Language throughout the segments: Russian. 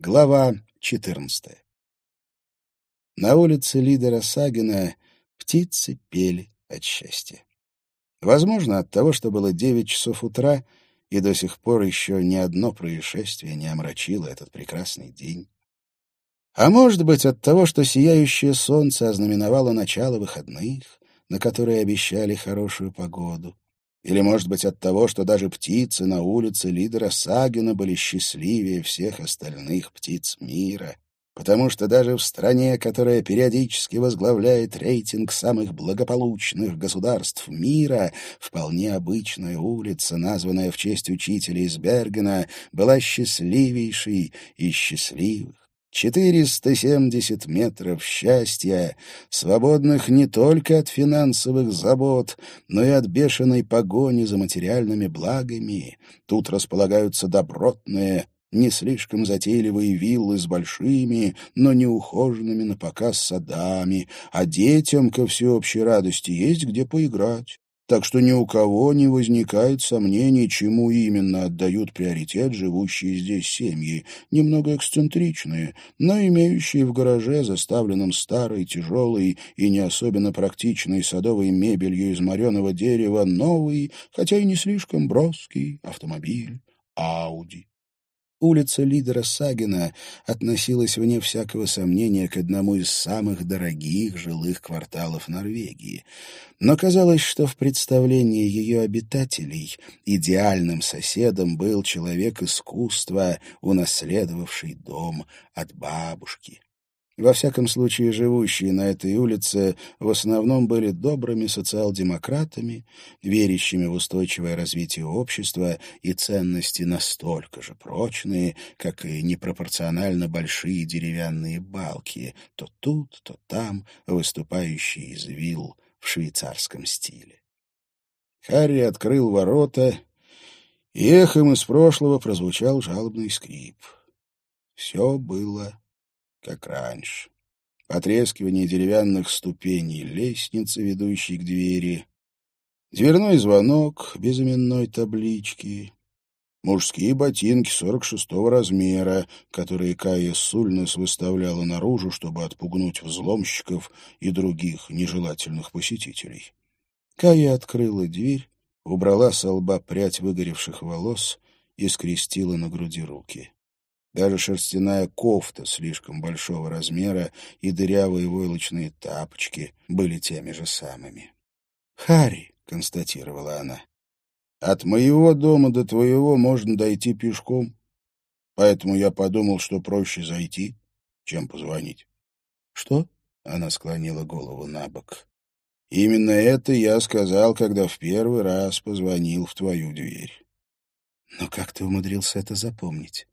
Глава 14. На улице лидера Сагина птицы пели от счастья. Возможно, от того, что было девять часов утра, и до сих пор еще ни одно происшествие не омрачило этот прекрасный день. А может быть, от того, что сияющее солнце ознаменовало начало выходных, на которые обещали хорошую погоду. Или, может быть, от того, что даже птицы на улице лидера Сагина были счастливее всех остальных птиц мира, потому что даже в стране, которая периодически возглавляет рейтинг самых благополучных государств мира, вполне обычная улица, названная в честь учителя из Бергена, была счастливейшей из счастливых. 470 метров счастья, свободных не только от финансовых забот, но и от бешеной погони за материальными благами. Тут располагаются добротные, не слишком затейливые виллы с большими, но неухоженными на показ садами, а детям, ко всеобщей радости, есть где поиграть так что ни у кого не возникает сомнений, чему именно отдают приоритет живущие здесь семьи, немного эксцентричные, но имеющие в гараже, заставленном старой, тяжелой и не особенно практичной садовой мебелью из мореного дерева, новый, хотя и не слишком броский автомобиль Ауди. Улица лидера Сагина относилась, вне всякого сомнения, к одному из самых дорогих жилых кварталов Норвегии. Но казалось, что в представлении ее обитателей идеальным соседом был человек искусства, унаследовавший дом от бабушки. Во всяком случае, живущие на этой улице в основном были добрыми социал-демократами, верящими в устойчивое развитие общества и ценности настолько же прочные, как и непропорционально большие деревянные балки, то тут, то там, выступающие из вилл в швейцарском стиле. Харри открыл ворота, и эхом из прошлого прозвучал жалобный скрип. Все было как раньше. Потрескивание деревянных ступеней лестницы, ведущей к двери, дверной звонок без именной таблички, мужские ботинки сорок шестого размера, которые Кая Сульнес выставляла наружу, чтобы отпугнуть взломщиков и других нежелательных посетителей. Кая открыла дверь, убрала со лба прядь выгоревших волос и скрестила на груди руки. Даже шерстяная кофта слишком большого размера и дырявые войлочные тапочки были теми же самыми. «Харри», — констатировала она, — «от моего дома до твоего можно дойти пешком, поэтому я подумал, что проще зайти, чем позвонить». «Что?» — она склонила голову на бок. «Именно это я сказал, когда в первый раз позвонил в твою дверь». «Но как ты умудрился это запомнить?»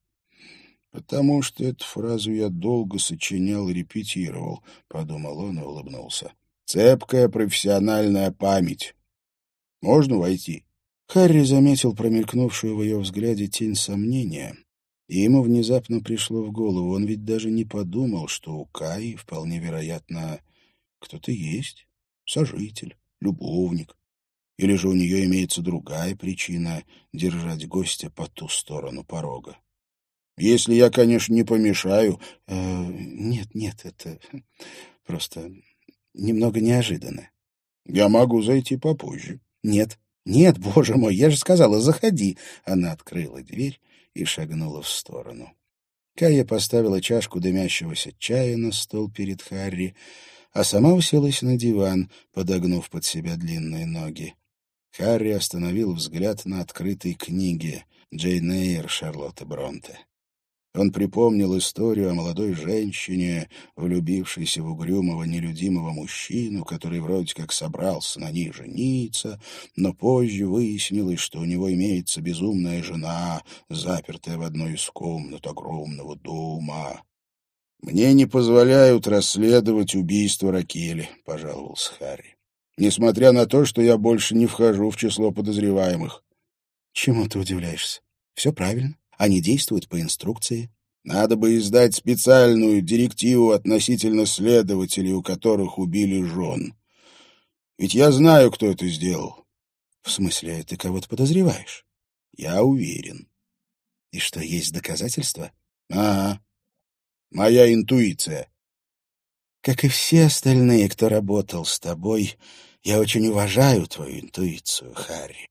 «Потому что эту фразу я долго сочинял и репетировал», — подумал он и улыбнулся. «Цепкая профессиональная память. Можно войти?» Харри заметил промелькнувшую в ее взгляде тень сомнения, и ему внезапно пришло в голову. Он ведь даже не подумал, что у Каи, вполне вероятно, кто-то есть, сожитель, любовник. Или же у нее имеется другая причина держать гостя по ту сторону порога. Если я, конечно, не помешаю. Э, нет, нет, это просто немного неожиданно. Я могу зайти попозже. Нет, нет, боже мой, я же сказала, заходи. Она открыла дверь и шагнула в сторону. Кая поставила чашку дымящегося чая на стол перед Харри, а сама уселась на диван, подогнув под себя длинные ноги. Харри остановил взгляд на открытой книге Джейн Эйр Шарлотты Бронте. Он припомнил историю о молодой женщине, влюбившейся в угрюмого, нелюдимого мужчину, который вроде как собрался на ней жениться, но позже выяснилось, что у него имеется безумная жена, запертая в одной из комнат огромного дома. «Мне не позволяют расследовать убийство Ракели», — пожаловался Харри. «Несмотря на то, что я больше не вхожу в число подозреваемых». «Чему ты удивляешься? Все правильно. Они действуют по инструкции. Надо бы издать специальную директиву относительно следователей, у которых убили жен. Ведь я знаю, кто это сделал. В смысле, ты кого-то подозреваешь? Я уверен. И что, есть доказательства? Ага. Моя интуиция. Как и все остальные, кто работал с тобой, я очень уважаю твою интуицию, Харри.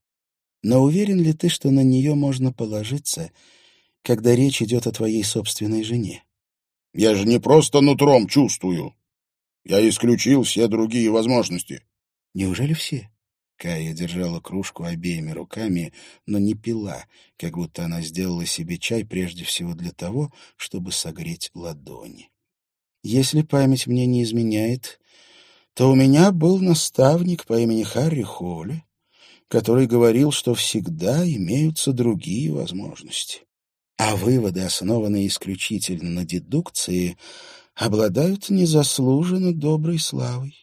Но уверен ли ты, что на нее можно положиться, когда речь идет о твоей собственной жене? Я же не просто нутром чувствую. Я исключил все другие возможности. Неужели все? Кая держала кружку обеими руками, но не пила, как будто она сделала себе чай прежде всего для того, чтобы согреть ладони. Если память мне не изменяет, то у меня был наставник по имени Харри Холли, который говорил, что всегда имеются другие возможности. А выводы, основанные исключительно на дедукции, обладают незаслуженно доброй славой.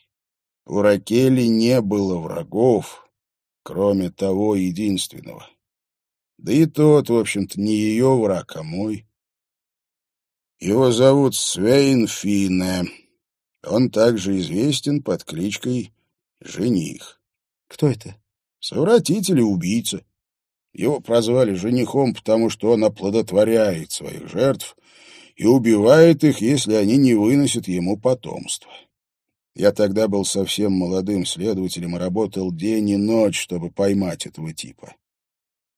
У Ракели не было врагов, кроме того единственного. Да и тот, в общем-то, не ее враг, а мой. Его зовут Свейн Финне. Он также известен под кличкой Жених. Кто это? Совратитель и убийца. Его прозвали женихом, потому что он оплодотворяет своих жертв и убивает их, если они не выносят ему потомства. Я тогда был совсем молодым следователем и работал день и ночь, чтобы поймать этого типа.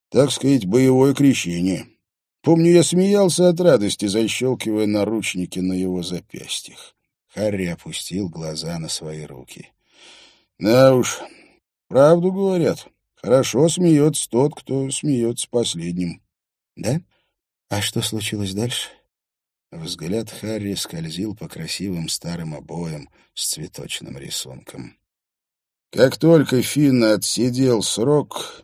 Так сказать, боевое крещение. Помню, я смеялся от радости, защелкивая наручники на его запястьях. Харри опустил глаза на свои руки. Да уж, правду говорят. Хорошо смеется тот, кто смеется последним. Да? А что случилось дальше? Взгляд Харри скользил по красивым старым обоям с цветочным рисунком. Как только Финн отсидел срок,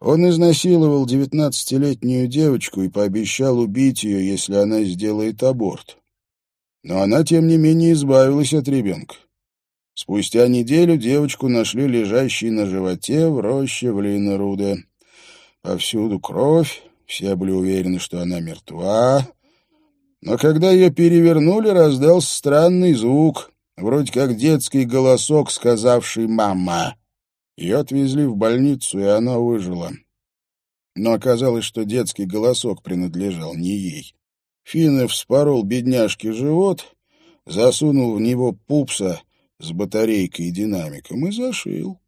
он изнасиловал девятнадцатилетнюю девочку и пообещал убить ее, если она сделает аборт. Но она, тем не менее, избавилась от ребенка. Спустя неделю девочку нашли лежащей на животе в роще в Линеруде. Повсюду кровь, все были уверены, что она мертва. Но когда ее перевернули, раздался странный звук, вроде как детский голосок, сказавший «мама». Ее отвезли в больницу, и она выжила. Но оказалось, что детский голосок принадлежал не ей. Финнов вспорол бедняжке живот, засунул в него пупса с батарейкой и динамиком и зашил.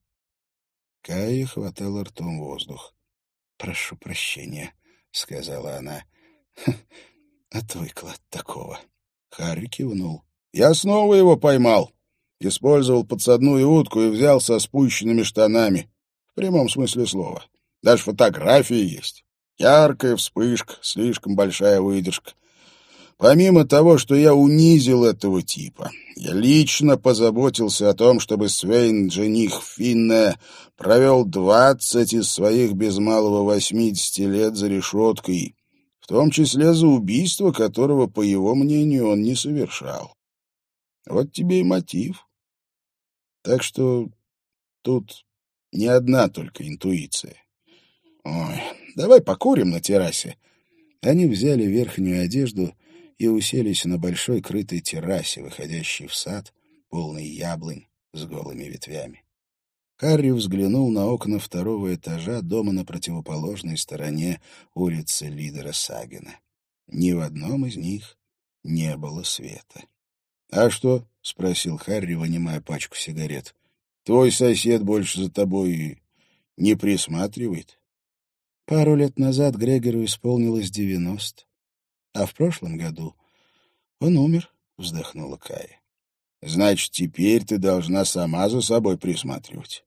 Кая хватала ртом воздух. — Прошу прощения, — сказала она. — Отвыкла от такого. Харри кивнул. — Я снова его поймал. Использовал подсадную утку и взял со спущенными штанами. В прямом смысле слова. Даже фотографии есть. Яркая вспышка, слишком большая выдержка. Помимо того, что я унизил этого типа, я лично позаботился о том, чтобы Свейн, жених Финне, провел двадцать из своих без малого восьмидесяти лет за решеткой, в том числе за убийство, которого, по его мнению, он не совершал. Вот тебе и мотив. Так что тут не одна только интуиция. Ой, давай покурим на террасе. Они взяли верхнюю одежду и уселись на большой крытой террасе, выходящей в сад, полный яблонь с голыми ветвями. Харри взглянул на окна второго этажа дома на противоположной стороне улицы лидера Сагина. Ни в одном из них не было света. — А что? — спросил Харри, вынимая пачку сигарет. — Твой сосед больше за тобой не присматривает? Пару лет назад Грегору исполнилось девяносто, а в прошлом году он умер, — вздохнула Кая. — Значит, теперь ты должна сама за собой присматривать.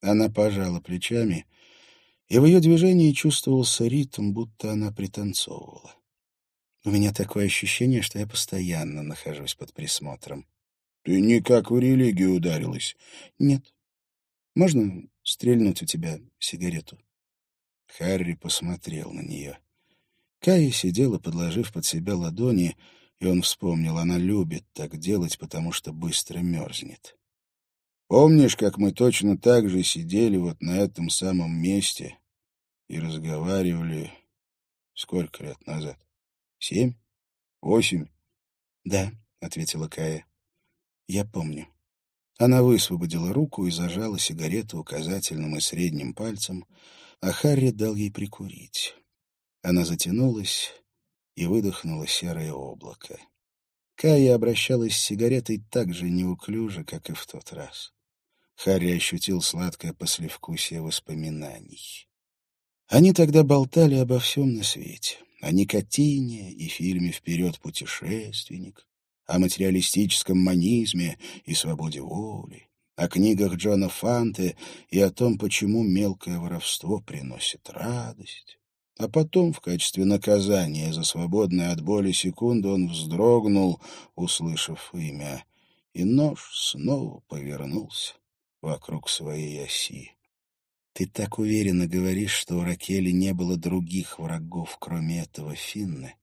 Она пожала плечами, и в ее движении чувствовался ритм, будто она пританцовывала. У меня такое ощущение, что я постоянно нахожусь под присмотром. — Ты никак в религию ударилась? — Нет. Можно стрельнуть у тебя сигарету? Харри посмотрел на нее. Кая сидела, подложив под себя ладони, и он вспомнил, она любит так делать, потому что быстро мерзнет. Помнишь, как мы точно так же сидели вот на этом самом месте и разговаривали сколько лет назад? Семь? Восемь? — Да, — ответила Кая. — Я помню. Она высвободила руку и зажала сигарету указательным и средним пальцем, а Харри дал ей прикурить. Она затянулась и выдохнула серое облако. Кая обращалась с сигаретой так же неуклюже, как и в тот раз. Харри ощутил сладкое послевкусие воспоминаний. Они тогда болтали обо всем на свете. О никотине и фильме «Вперед, путешественник», о материалистическом манизме и свободе воли, о книгах Джона Фанте и о том, почему мелкое воровство приносит радость. А потом, в качестве наказания за свободное от боли секунды, он вздрогнул, услышав имя, и нож снова повернулся вокруг своей оси. Ты так уверенно говоришь, что у Ракели не было других врагов, кроме этого Финны.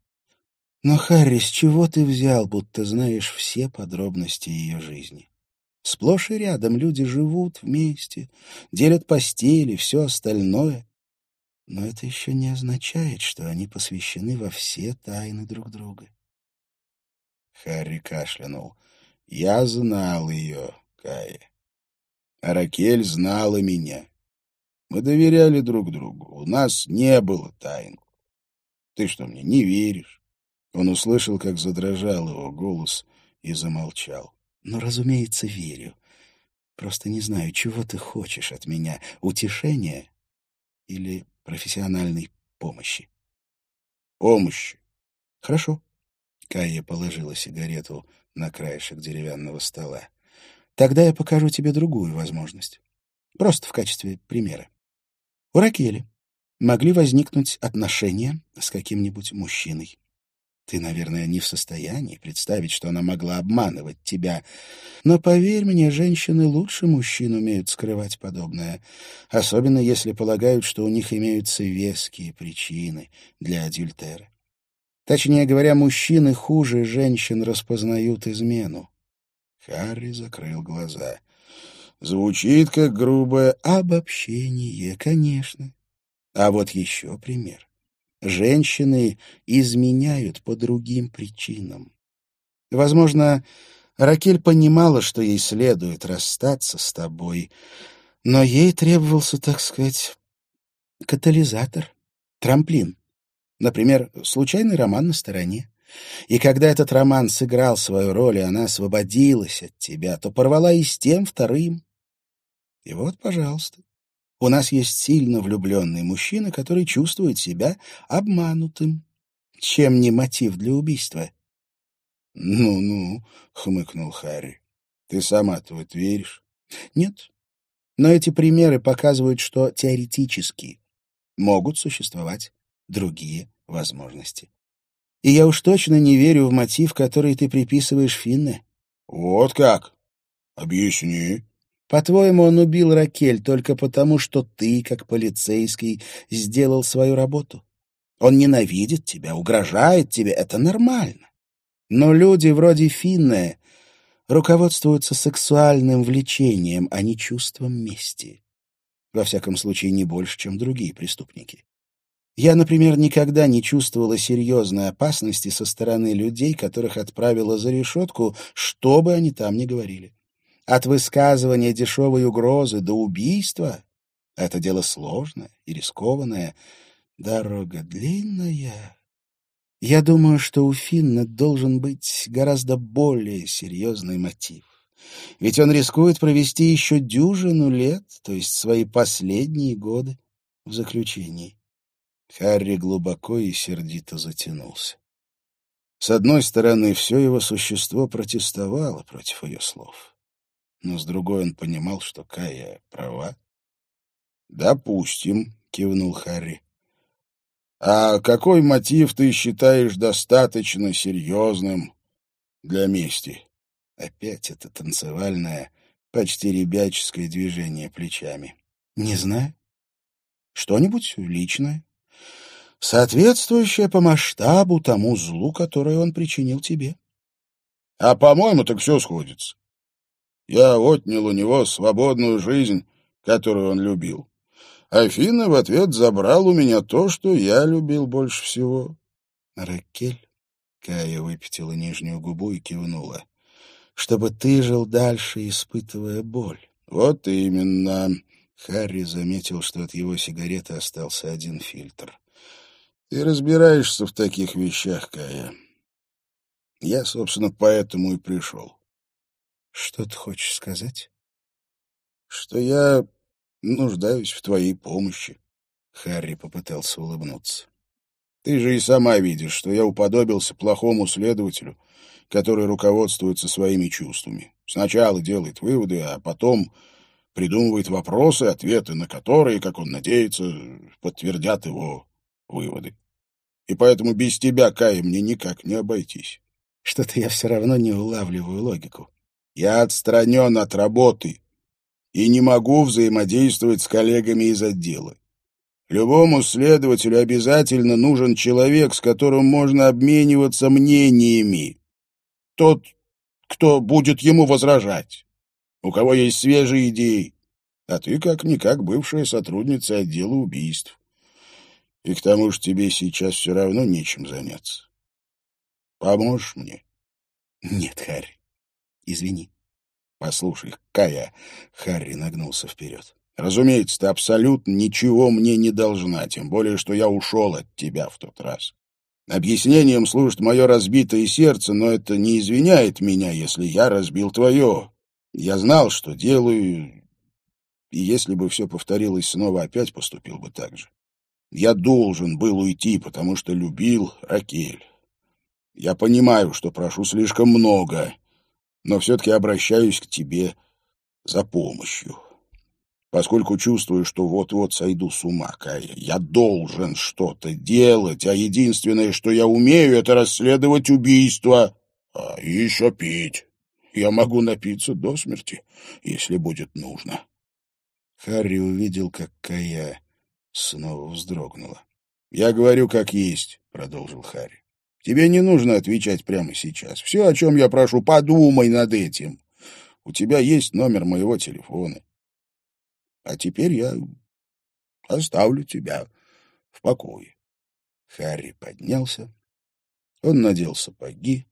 Но, Харри, с чего ты взял, будто знаешь все подробности ее жизни? Сплошь и рядом люди живут вместе, делят постели, все остальное. Но это еще не означает, что они посвящены во все тайны друг друга. Харри кашлянул. «Я знал ее, Кая. А Ракель знала меня. Мы доверяли друг другу. У нас не было тайн. Ты что, мне не веришь?» Он услышал, как задрожал его голос, и замолчал. «Ну, разумеется, верю. Просто не знаю, чего ты хочешь от меня. Утешения или профессиональной помощи?» «Помощи». «Хорошо». Кая положила сигарету на краешек деревянного стола. «Тогда я покажу тебе другую возможность. Просто в качестве примера. У Ракели могли возникнуть отношения с каким-нибудь мужчиной. Ты, наверное, не в состоянии представить, что она могла обманывать тебя. Но, поверь мне, женщины лучше мужчин умеют скрывать подобное, особенно если полагают, что у них имеются веские причины для адюльтера. Точнее говоря, мужчины хуже женщин распознают измену. Харри закрыл глаза. Звучит как грубое обобщение, конечно. А вот еще пример. Женщины изменяют по другим причинам. Возможно, Ракель понимала, что ей следует расстаться с тобой, но ей требовался, так сказать, катализатор, трамплин. Например, случайный роман на стороне. И когда этот роман сыграл свою роль, и она освободилась от тебя, то порвала и с тем вторым. И вот, пожалуйста, у нас есть сильно влюбленный мужчина, который чувствует себя обманутым. Чем не мотив для убийства? «Ну-ну», — хмыкнул Харри, — «ты сама-то в это веришь?» «Нет. Но эти примеры показывают, что теоретически могут существовать другие возможности. И я уж точно не верю в мотив, который ты приписываешь Финне». «Вот как? Объясни». По-твоему, он убил Ракель только потому, что ты, как полицейский, сделал свою работу? Он ненавидит тебя, угрожает тебе, это нормально. Но люди вроде Финне руководствуются сексуальным влечением, а не чувством мести. Во всяком случае, не больше, чем другие преступники. Я, например, никогда не чувствовала серьезной опасности со стороны людей, которых отправила за решетку, что бы они там ни говорили. От высказывания дешевой угрозы до убийства — это дело сложное и рискованное. Дорога длинная. Я думаю, что у Финна должен быть гораздо более серьезный мотив. Ведь он рискует провести еще дюжину лет, то есть свои последние годы, в заключении. Харри глубоко и сердито затянулся. С одной стороны, все его существо протестовало против ее слов но с другой он понимал, что Кая права. «Допустим», — кивнул Харри. «А какой мотив ты считаешь достаточно серьезным для мести?» Опять это танцевальное, почти ребяческое движение плечами. «Не знаю. Что-нибудь личное, соответствующее по масштабу тому злу, которое он причинил тебе». «А, по-моему, так все сходится. Я отнял у него свободную жизнь, которую он любил. Афина в ответ забрал у меня то, что я любил больше всего. Ракель, Кая выпятила нижнюю губу и кивнула, чтобы ты жил дальше, испытывая боль. Вот именно. Харри заметил, что от его сигареты остался один фильтр. Ты разбираешься в таких вещах, Кая. Я, собственно, поэтому и пришел. Что ты хочешь сказать? Что я нуждаюсь в твоей помощи. Харри попытался улыбнуться. Ты же и сама видишь, что я уподобился плохому следователю, который руководствуется своими чувствами. Сначала делает выводы, а потом придумывает вопросы, ответы на которые, как он надеется, подтвердят его выводы. И поэтому без тебя, Кая, мне никак не обойтись. Что-то я все равно не улавливаю логику. Я отстранен от работы и не могу взаимодействовать с коллегами из отдела. Любому следователю обязательно нужен человек, с которым можно обмениваться мнениями. Тот, кто будет ему возражать, у кого есть свежие идеи. А ты, как-никак, бывшая сотрудница отдела убийств. И к тому же тебе сейчас все равно нечем заняться. Поможешь мне? Нет, Харри, извини. Послушай, Кая, Харри нагнулся вперед. Разумеется, ты абсолютно ничего мне не должна, тем более, что я ушел от тебя в тот раз. Объяснением служит мое разбитое сердце, но это не извиняет меня, если я разбил твое. Я знал, что делаю, и если бы все повторилось снова, опять поступил бы так же. Я должен был уйти, потому что любил Ракель. Я понимаю, что прошу слишком много, но все-таки обращаюсь к тебе за помощью. Поскольку чувствую, что вот-вот сойду с ума, Кая, я должен что-то делать, а единственное, что я умею, это расследовать убийство, а еще пить. Я могу напиться до смерти, если будет нужно. Харри увидел, как Кая снова вздрогнула. — Я говорю, как есть, — продолжил Харри. — Тебе не нужно отвечать прямо сейчас. Все, о чем я прошу, подумай над этим. У тебя есть номер моего телефона. А теперь я оставлю тебя в покое. Харри поднялся. Он надел сапоги,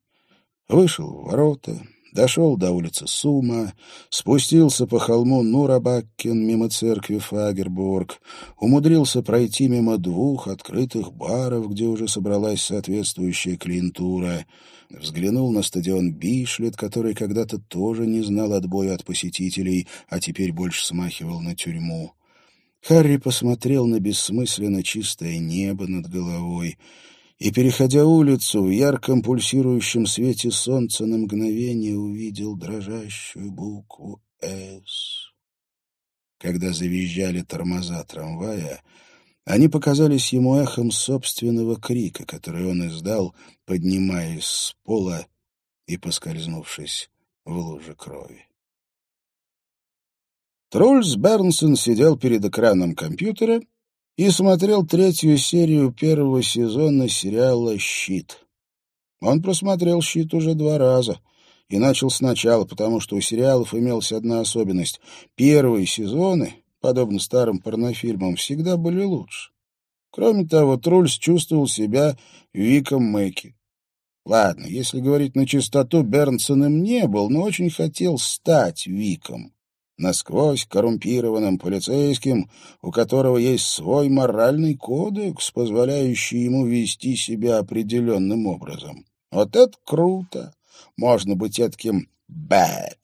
вышел в ворота, дошел до улицы Сума, спустился по холму Нурабаккен мимо церкви Фагербург, умудрился пройти мимо двух открытых баров, где уже собралась соответствующая клиентура, взглянул на стадион Бишлет, который когда-то тоже не знал отбоя от посетителей, а теперь больше смахивал на тюрьму. Харри посмотрел на бессмысленно чистое небо над головой — и, переходя улицу, в ярком пульсирующем свете солнца на мгновение увидел дрожащую букву «С». Когда завизжали тормоза трамвая, они показались ему эхом собственного крика, который он издал, поднимаясь с пола и поскользнувшись в луже крови. Трульс Бернсон сидел перед экраном компьютера и смотрел третью серию первого сезона сериала «Щит». Он просмотрел «Щит» уже два раза и начал сначала, потому что у сериалов имелась одна особенность. Первые сезоны, подобно старым порнофильмам, всегда были лучше. Кроме того, Трульс чувствовал себя Виком Мэки. Ладно, если говорить на чистоту, Бернсон им не был, но очень хотел стать Виком насквозь коррумпированным полицейским, у которого есть свой моральный кодекс, позволяющий ему вести себя определенным образом. Вот это круто! Можно быть таким «bad»,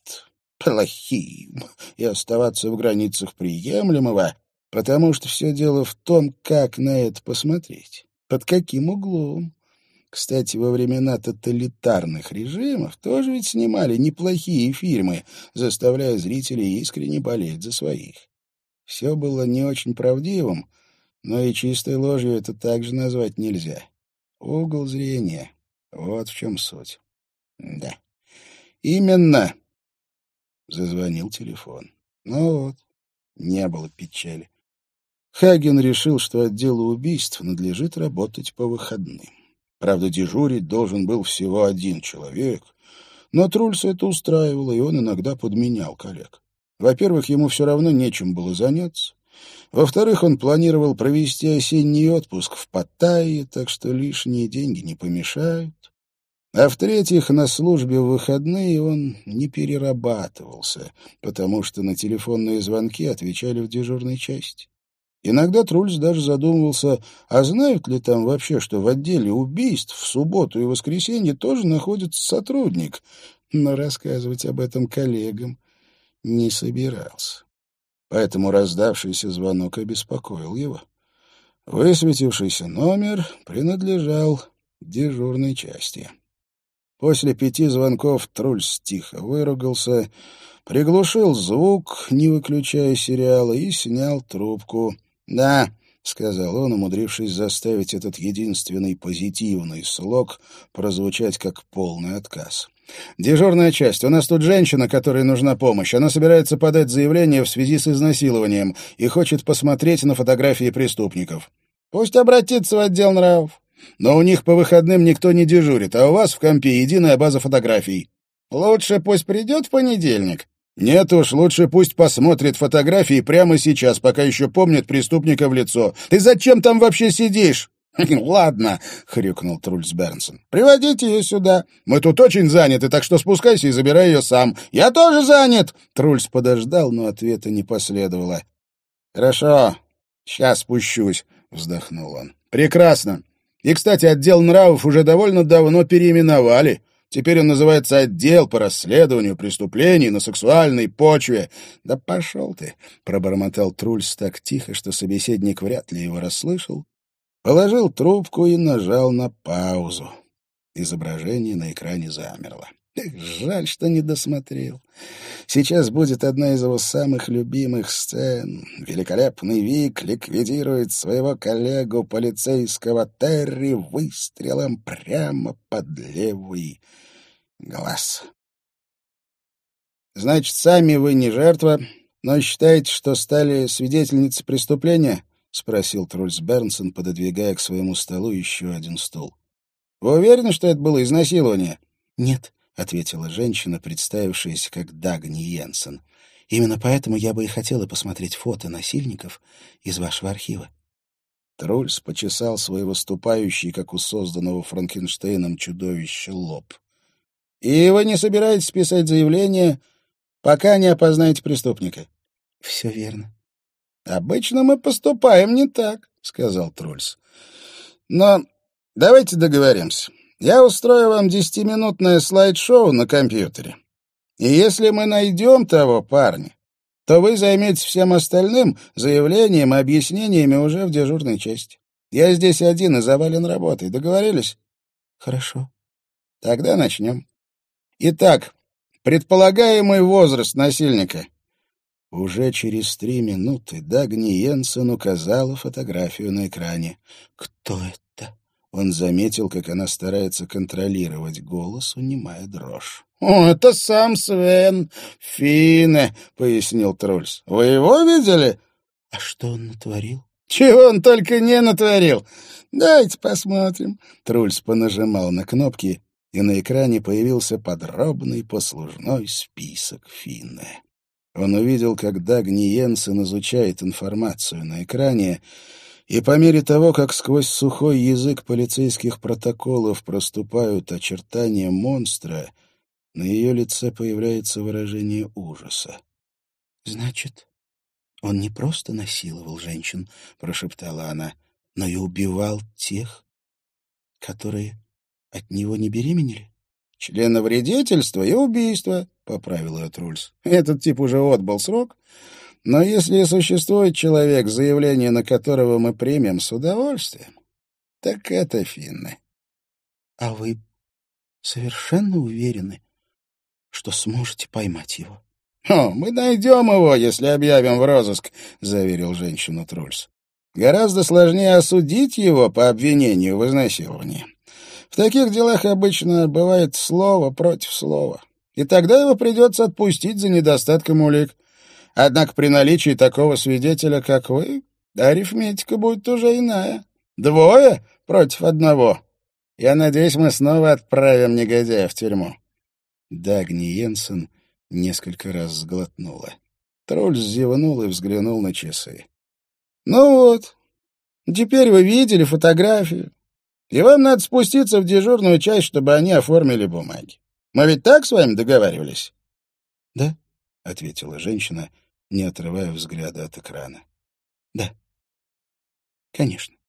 плохим, и оставаться в границах приемлемого, потому что все дело в том, как на это посмотреть, под каким углом. Кстати, во времена тоталитарных режимов тоже ведь снимали неплохие фильмы, заставляя зрителей искренне болеть за своих. Все было не очень правдивым, но и чистой ложью это также назвать нельзя. Угол зрения — вот в чем суть. Да, именно. Зазвонил телефон. Ну вот, не было печали. Хаген решил, что отделу убийств надлежит работать по выходным. Правда, дежурить должен был всего один человек, но Трульса это устраивало, и он иногда подменял коллег. Во-первых, ему все равно нечем было заняться. Во-вторых, он планировал провести осенний отпуск в Паттайе, так что лишние деньги не помешают. А в-третьих, на службе в выходные он не перерабатывался, потому что на телефонные звонки отвечали в дежурной части. Иногда Трульс даже задумывался, а знают ли там вообще, что в отделе убийств в субботу и воскресенье тоже находится сотрудник, но рассказывать об этом коллегам не собирался. Поэтому раздавшийся звонок обеспокоил его. Высветившийся номер принадлежал дежурной части. После пяти звонков Трульс тихо выругался, приглушил звук, не выключая сериала, и снял трубку. «Да», — сказал он, умудрившись заставить этот единственный позитивный слог прозвучать как полный отказ. «Дежурная часть. У нас тут женщина, которой нужна помощь. Она собирается подать заявление в связи с изнасилованием и хочет посмотреть на фотографии преступников. Пусть обратится в отдел нравов. Но у них по выходным никто не дежурит, а у вас в компе единая база фотографий. Лучше пусть придет в понедельник. Нет уж, лучше пусть посмотрит фотографии прямо сейчас, пока еще помнит преступника в лицо. Ты зачем там вообще сидишь? «Ладно», — хрюкнул Трульс Бернсон. «Приводите ее сюда. Мы тут очень заняты, так что спускайся и забирай ее сам. Я тоже занят!» Трульс подождал, но ответа не последовало. «Хорошо, сейчас спущусь», — вздохнул он. «Прекрасно. И, кстати, отдел нравов уже довольно давно переименовали. Теперь он называется «Отдел по расследованию преступлений на сексуальной почве». «Да пошел ты!» — пробормотал Трульс так тихо, что собеседник вряд ли его расслышал. Положил трубку и нажал на паузу. Изображение на экране замерло. Жаль, что не досмотрел. Сейчас будет одна из его самых любимых сцен. Великолепный Вик ликвидирует своего коллегу полицейского Терри выстрелом прямо под левый глаз. «Значит, сами вы не жертва, но считаете, что стали свидетельницей преступления?» — спросил Трульс Бернсон, пододвигая к своему столу еще один стул. «Вы уверены, что это было изнасилование?» «Нет», — ответила женщина, представившаяся как Дагни Йенсен. «Именно поэтому я бы и хотела посмотреть фото насильников из вашего архива». Трульс почесал свой выступающий, как у созданного Франкенштейном чудовища, лоб. «И вы не собираетесь писать заявление, пока не опознаете преступника?» «Все верно». «Обычно мы поступаем не так», — сказал Трульс. «Но давайте договоримся. Я устрою вам десятиминутное слайд-шоу на компьютере. И если мы найдем того парня, то вы займетесь всем остальным заявлением и объяснениями уже в дежурной части. Я здесь один и завален работой. Договорились? Хорошо. Тогда начнем. Итак, предполагаемый возраст насильника. Уже через три минуты Дагни Йенсен указала фотографию на экране. «Кто это?» Он заметил, как она старается контролировать голос, унимая дрожь. «О, это сам Свен Фине», — пояснил Трульс. «Вы его видели?» «А что он натворил?» «Чего он только не натворил! Давайте посмотрим». Трульс понажимал на кнопки, и на экране появился подробный послужной список Финне. Он увидел, как Дагни Йенсен изучает информацию на экране, и по мере того, как сквозь сухой язык полицейских протоколов проступают очертания монстра, на ее лице появляется выражение ужаса. «Значит, он не просто насиловал женщин», — прошептала она, — «но и убивал тех, которые от него не беременели?» «Членовредительство и убийство», — поправил ее Трульс. «Этот тип уже отбыл срок, но если существует человек, заявление на которого мы примем с удовольствием, так это финны. — А вы совершенно уверены, что сможете поймать его? — мы найдем его, если объявим в розыск, — заверил женщину Трульс. — Гораздо сложнее осудить его по обвинению в изнасиловании. В таких делах обычно бывает слово против слова, и тогда его придется отпустить за недостатком улик. Однако при наличии такого свидетеля, как вы, арифметика будет уже иная. Двое против одного. Я надеюсь, мы снова отправим негодяя в тюрьму. Дагни Йенсен несколько раз сглотнула. Тролль зевнул и взглянул на часы. «Ну вот, теперь вы видели фотографию, и вам надо спуститься в дежурную часть, чтобы они оформили бумаги. Мы ведь так с вами договаривались?» «Да», — ответила женщина, не отрывая взгляда от экрана. «Да, конечно».